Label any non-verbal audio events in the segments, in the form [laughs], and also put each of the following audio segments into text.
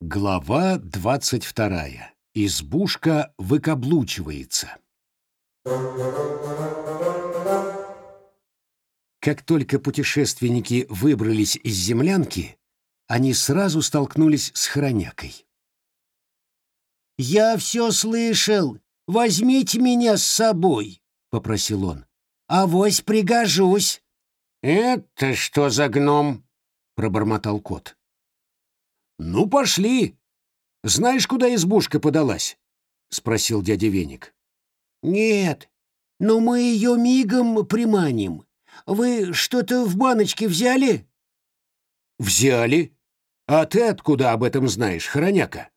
Глава двадцать вторая. Избушка выкаблучивается. Как только путешественники выбрались из землянки, они сразу столкнулись с хронякой. «Я все слышал. Возьмите меня с собой», — попросил он. «Авось пригожусь». «Это что за гном?» — пробормотал кот. «Ну, пошли. Знаешь, куда избушка подалась?» — спросил дядя Веник. «Нет, но мы ее мигом приманим. Вы что-то в баночке взяли?» «Взяли? А ты откуда об этом знаешь, хороняка?»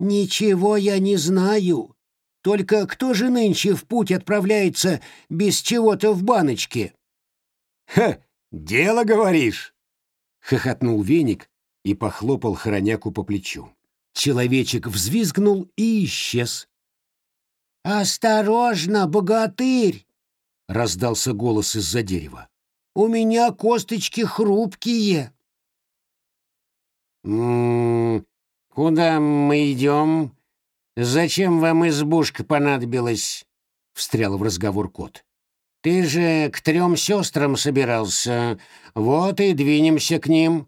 «Ничего я не знаю. Только кто же нынче в путь отправляется без чего-то в баночке?» «Ха, дело говоришь!» — хохотнул Веник и похлопал хороняку по плечу. Человечек взвизгнул и исчез. «Осторожно, богатырь!» — раздался голос из-за дерева. «У меня косточки хрупкие». «М -м, «Куда мы идем? Зачем вам избушка понадобилась?» — встрял в разговор кот. «Ты же к трем сестрам собирался. Вот и двинемся к ним.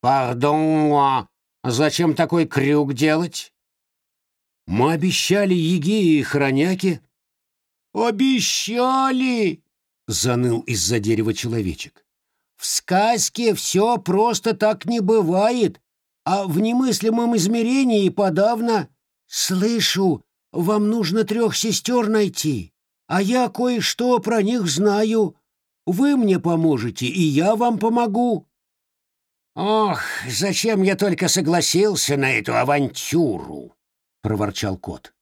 Пардон, зачем такой крюк делать?» Мы обещали Еге и Хроняке. Обещали, заныл из-за дерева человечек. В сказке все просто так не бывает, а в немыслимом измерении подавно. Слышу, вам нужно трех сестер найти, а я кое-что про них знаю. Вы мне поможете, и я вам помогу. Ох, зачем я только согласился на эту авантюру? — проворчал кот.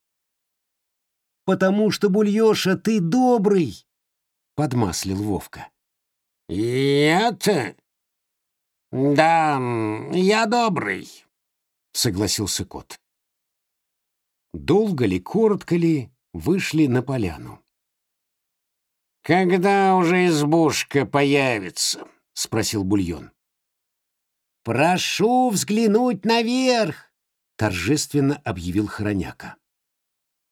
«Потому что, Бульёша, ты добрый!» — подмаслил Вовка. «Я-то? Да, я добрый», — согласился кот. Долго ли, коротко ли, вышли на поляну. «Когда уже избушка появится?» — спросил Бульон. «Прошу взглянуть наверх!» — торжественно объявил Хороняка.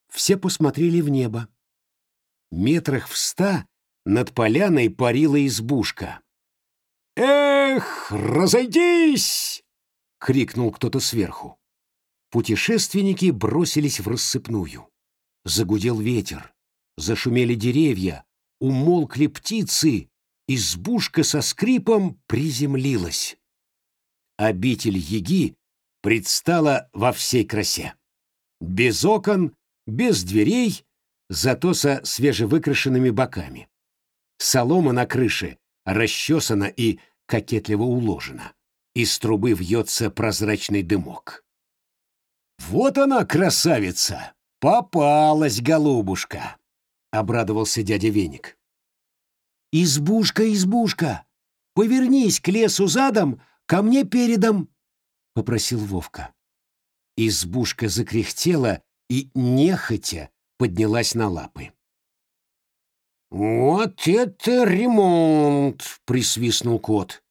Все посмотрели в небо. Метрах в ста над поляной парила избушка. «Эх, разойдись!» — крикнул кто-то сверху. Путешественники бросились в рассыпную. Загудел ветер, зашумели деревья, умолкли птицы, избушка со скрипом приземлилась. Обитель Еги предстала во всей красе. Без окон, без дверей, зато со свежевыкрашенными боками. Солома на крыше расчесана и кокетливо уложена. Из трубы вьется прозрачный дымок. «Вот она, красавица! Попалась, голубушка!» — обрадовался дядя Веник. «Избушка, избушка! Повернись к лесу задом, ко мне передом!» — попросил Вовка. Избушка закряхтела и, нехотя, поднялась на лапы. «Вот это ремонт!» — присвистнул кот.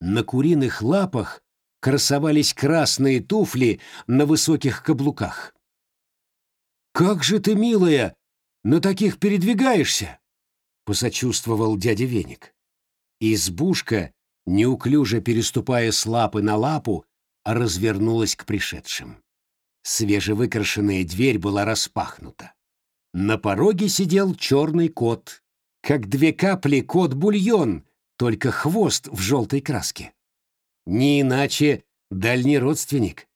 На куриных лапах красовались красные туфли на высоких каблуках. «Как же ты, милая, на таких передвигаешься?» — посочувствовал дядя Веник. Избушка, неуклюже переступая с лапы на лапу, развернулась к пришедшим. Свежевыкрашенная дверь была распахнута. На пороге сидел черный кот, как две капли кот-бульон, только хвост в желтой краске. Не иначе дальний родственник.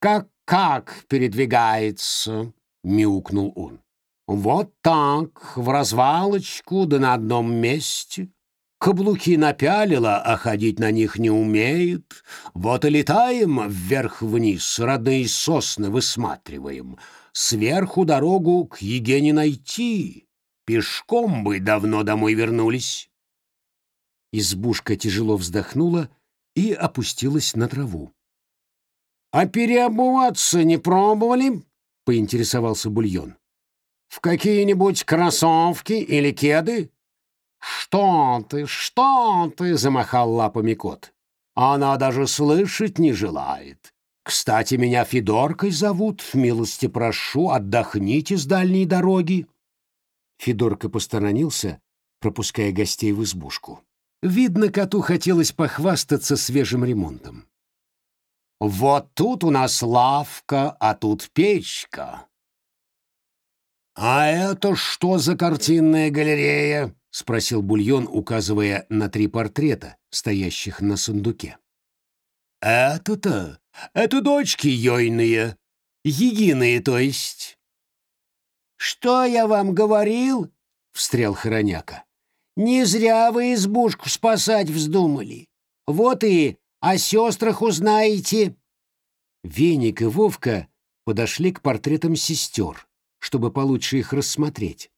«Как-как передвигается?» — мяукнул он. «Вот так, в развалочку, да на одном месте. Каблуки напялила, а ходить на них не умеет. Вот и летаем вверх-вниз, родные сосны высматриваем. Сверху дорогу к Еге не найти. Пешком бы давно домой вернулись. Избушка тяжело вздохнула и опустилась на траву. — А переобуваться не пробовали? — поинтересовался Бульон. — В какие-нибудь кроссовки или кеды? «Что ты, что ты?» — замахал лапами кот. «Она даже слышать не желает. Кстати, меня Федоркой зовут, милости прошу, отдохните с дальней дороги. Федорка посторонился, пропуская гостей в избушку. Видно, коту хотелось похвастаться свежим ремонтом. «Вот тут у нас лавка, а тут печка». «А это что за картинная галерея?» — спросил Бульон, указывая на три портрета, стоящих на сундуке. «Это-то? Это дочки Йойные. Егиные, то есть». «Что я вам говорил?» — встрял Хороняка. Не зря вы избушку спасать вздумали. Вот и о сестрах узнаете. Веник и Вовка подошли к портретам сестер, чтобы получше их рассмотреть.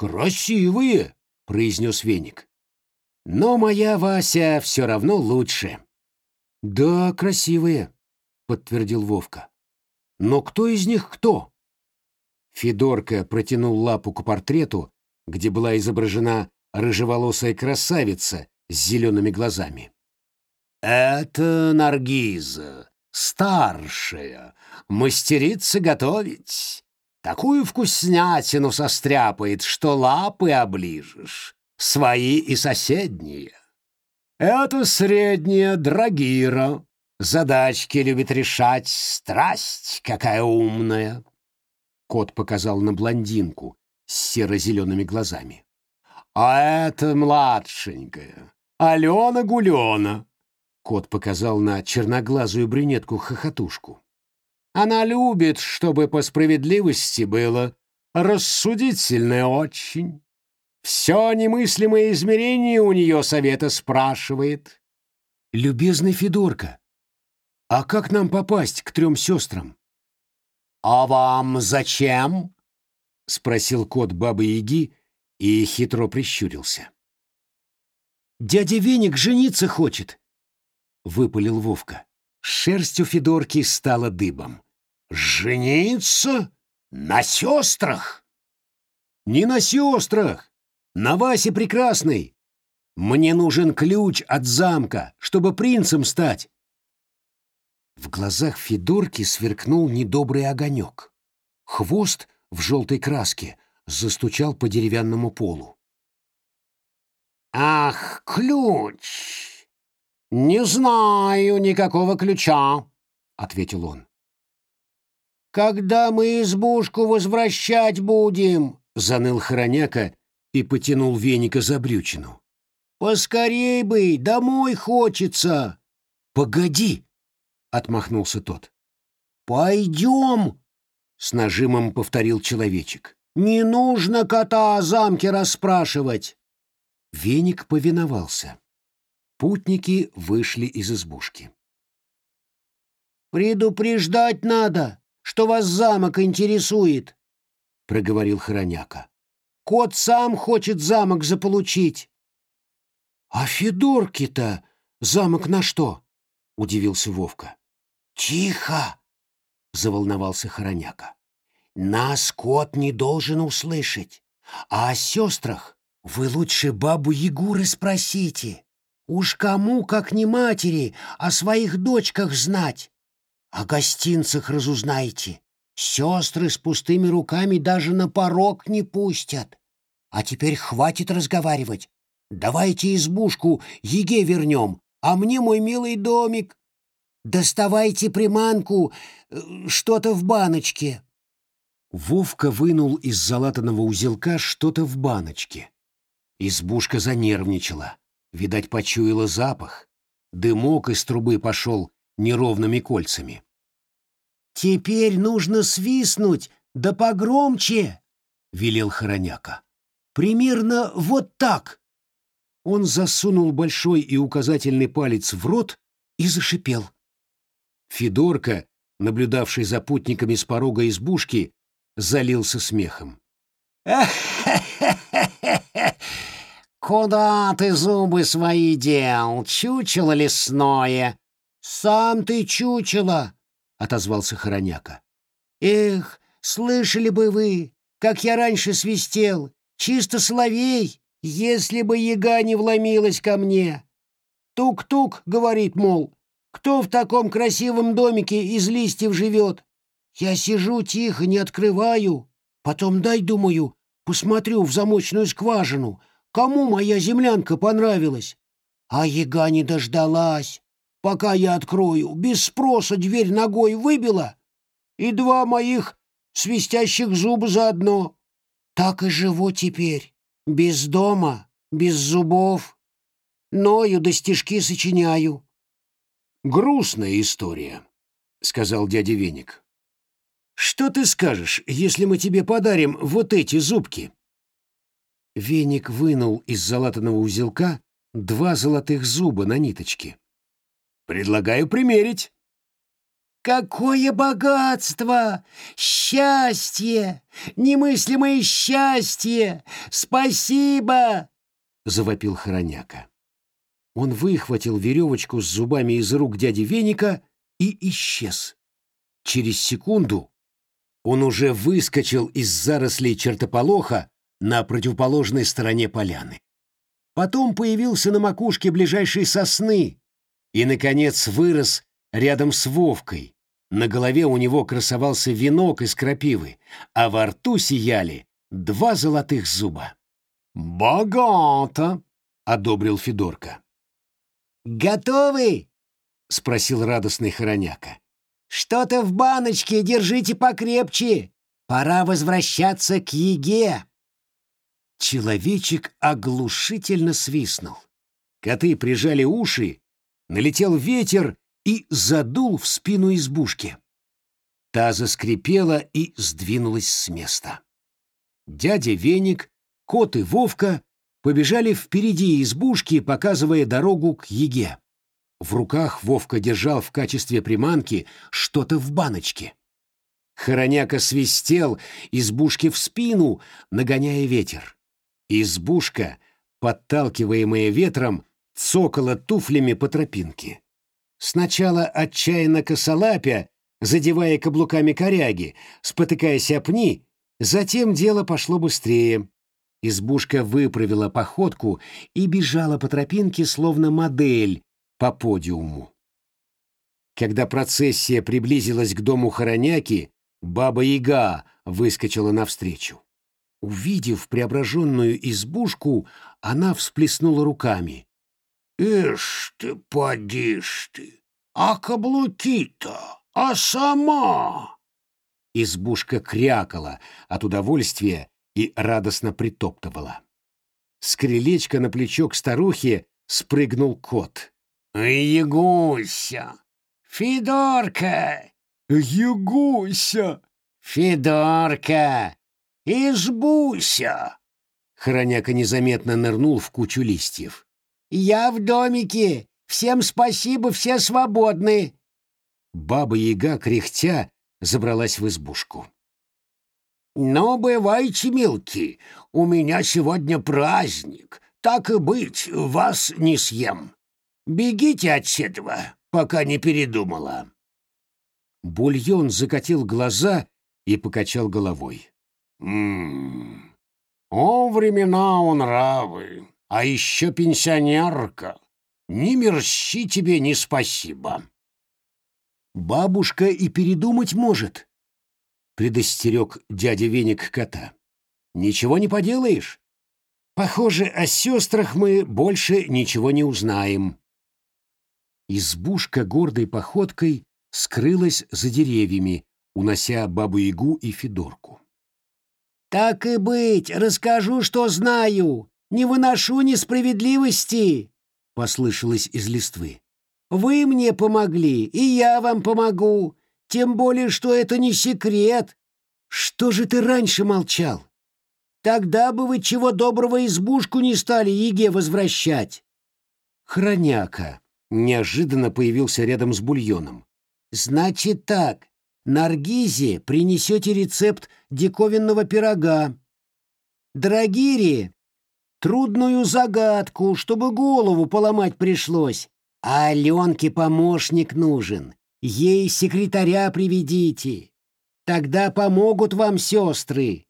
«Красивые!» — произнес Веник. «Но моя Вася все равно лучше». «Да, красивые», — подтвердил Вовка. «Но кто из них кто?» Федорка протянул лапу к портрету где была изображена рыжеволосая красавица с зелеными глазами. «Это Наргиза, старшая, мастерица готовить. Такую вкуснятину состряпает, что лапы оближешь, свои и соседние. Это средняя Драгира, задачки любит решать, страсть какая умная». Кот показал на блондинку, с серо-зелеными глазами. «А это младшенькая, Алена Гулена!» Кот показал на черноглазую брюнетку-хохотушку. «Она любит, чтобы по справедливости было, рассудительная очень. Все немыслимое измерение у нее совета спрашивает». «Любезный Федорка, а как нам попасть к трем сестрам?» «А вам зачем?» — спросил кот Бабы-Яги и хитро прищурился. «Дядя Веник жениться хочет!» — выпалил Вовка. Шерсть у Федорки стала дыбом. «Жениться? На сестрах?» «Не на сестрах! На Васе Прекрасной! Мне нужен ключ от замка, чтобы принцем стать!» В глазах Федорки сверкнул недобрый огонек. Хвост — в желтой краске, застучал по деревянному полу. «Ах, ключ! Не знаю никакого ключа», — ответил он. «Когда мы избушку возвращать будем?» — заныл Хороняка и потянул веника за брючину. «Поскорей бы, домой хочется!» «Погоди!» — отмахнулся тот. «Пойдем!» с нажимом повторил человечек. «Не нужно кота о замке расспрашивать!» Веник повиновался. Путники вышли из избушки. «Предупреждать надо, что вас замок интересует», — проговорил Хороняка. «Кот сам хочет замок заполучить». «А Федорки-то замок на что?» — удивился Вовка. «Тихо!» — заволновался Хороняка. «Нас кот не должен услышать. А о сестрах вы лучше бабу Егуры спросите. Уж кому, как не матери, о своих дочках знать. О гостинцах разузнайте. Сестры с пустыми руками даже на порог не пустят. А теперь хватит разговаривать. Давайте избушку Еге вернем, а мне мой милый домик. Доставайте приманку, э, что-то в баночке. Вовка вынул из залатанного узелка что-то в баночке. Избушка занервничала. Видать, почуяла запах. Дымок из трубы пошел неровными кольцами. «Теперь нужно свистнуть, да погромче!» — велел Хороняка. «Примерно вот так!» Он засунул большой и указательный палец в рот и зашипел. Федорка, наблюдавший за путниками с порога избушки, залился смехом. [laughs] Куда ты зубы свои дел, чучело лесное?» «Сам ты чучело!» — отозвался Хороняка. «Эх, слышали бы вы, как я раньше свистел, чисто соловей, если бы яга не вломилась ко мне. Тук-тук, — говорит, мол, Кто в таком красивом домике из листьев живет? Я сижу тихо, не открываю. Потом дай, думаю, посмотрю в замочную скважину, кому моя землянка понравилась. А яга не дождалась. Пока я открою, без спроса дверь ногой выбила, и два моих свистящих зуба заодно. Так и живу теперь, без дома, без зубов. Ною да стишки сочиняю. «Грустная история», — сказал дядя Веник. «Что ты скажешь, если мы тебе подарим вот эти зубки?» Веник вынул из залатанного узелка два золотых зуба на ниточке. «Предлагаю примерить». Какое богатство! Счастье! Немыслимое счастье! Спасибо! Завопил Хороняка. Он выхватил веревочку с зубами из рук дяди Веника и исчез. Через секунду он уже выскочил из зарослей чертополоха на противоположной стороне поляны. Потом появился на макушке ближайшей сосны и, наконец, вырос рядом с Вовкой. На голове у него красовался венок из крапивы, а во рту сияли два золотых зуба. «Богато!» — одобрил Федорка. «Готовы?» — спросил радостный Хороняка. «Что-то в баночке, держите покрепче. Пора возвращаться к еге». Человечек оглушительно свистнул. Коты прижали уши, налетел ветер и задул в спину избушки. Та заскрипела и сдвинулась с места. Дядя Веник, кот и Вовка побежали впереди избушки, показывая дорогу к еге. В руках Вовка держал в качестве приманки что-то в баночке. Хороняка свистел избушке в спину, нагоняя ветер. Избушка, подталкиваемая ветром, цокала туфлями по тропинке. Сначала отчаянно косолапя, задевая каблуками коряги, спотыкаясь о пни, затем дело пошло быстрее. Избушка выправила походку и бежала по тропинке, словно модель, по подиуму. Когда процессия приблизилась к дому Хороняки, Баба-Яга выскочила навстречу. Увидев преображенную избушку, она всплеснула руками. «Ишь ты, подишь ты! А каблуки-то, а сама!» Избушка крякала от удовольствия и радостно притоптывала. С крылечка на плечо к старухе спрыгнул кот. «Ягуся! Федорка!» «Ягуся!» «Федорка! Избуся!» Хороняка незаметно нырнул в кучу листьев. «Я в домике! Всем спасибо, все свободны!» Баба-яга, кряхтя, забралась в избушку. «Но бывайте, мелкие, у меня сегодня праздник. Так и быть, вас не съем. Бегите отседва, пока не передумала». Бульон закатил глаза и покачал головой. «М-м, о, времена он нравы, а еще пенсионерка. Ни мерщи тебе, ни спасибо». «Бабушка и передумать может», — предостерег дядя Веник кота. «Ничего не поделаешь. Похоже, о сестрах мы больше ничего не узнаем». Избушка гордой походкой скрылась за деревьями, унося Бабу-Ягу и Федорку. «Так и быть, расскажу, что знаю. Не выношу несправедливости!» — послышалось из листвы. «Вы мне помогли, и я вам помогу. Тем более, что это не секрет. Что же ты раньше молчал? Тогда бы вы чего доброго избушку не стали Еге возвращать». Хроняка неожиданно появился рядом с бульоном. «Значит так, Наргизе принесете рецепт диковинного пирога. Драгире — трудную загадку, чтобы голову поломать пришлось. А Аленке помощник нужен. Ей секретаря приведите. Тогда помогут вам сестры.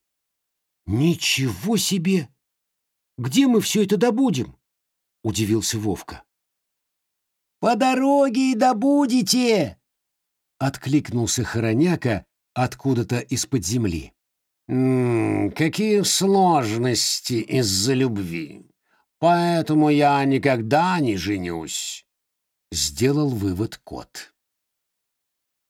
Ничего себе! Где мы все это добудем? Удивился Вовка. По дороге и добудете!» Откликнулся Хороняка откуда-то из-под земли. «М -м, «Какие сложности из-за любви! Поэтому я никогда не женюсь!» Сделал вывод кот.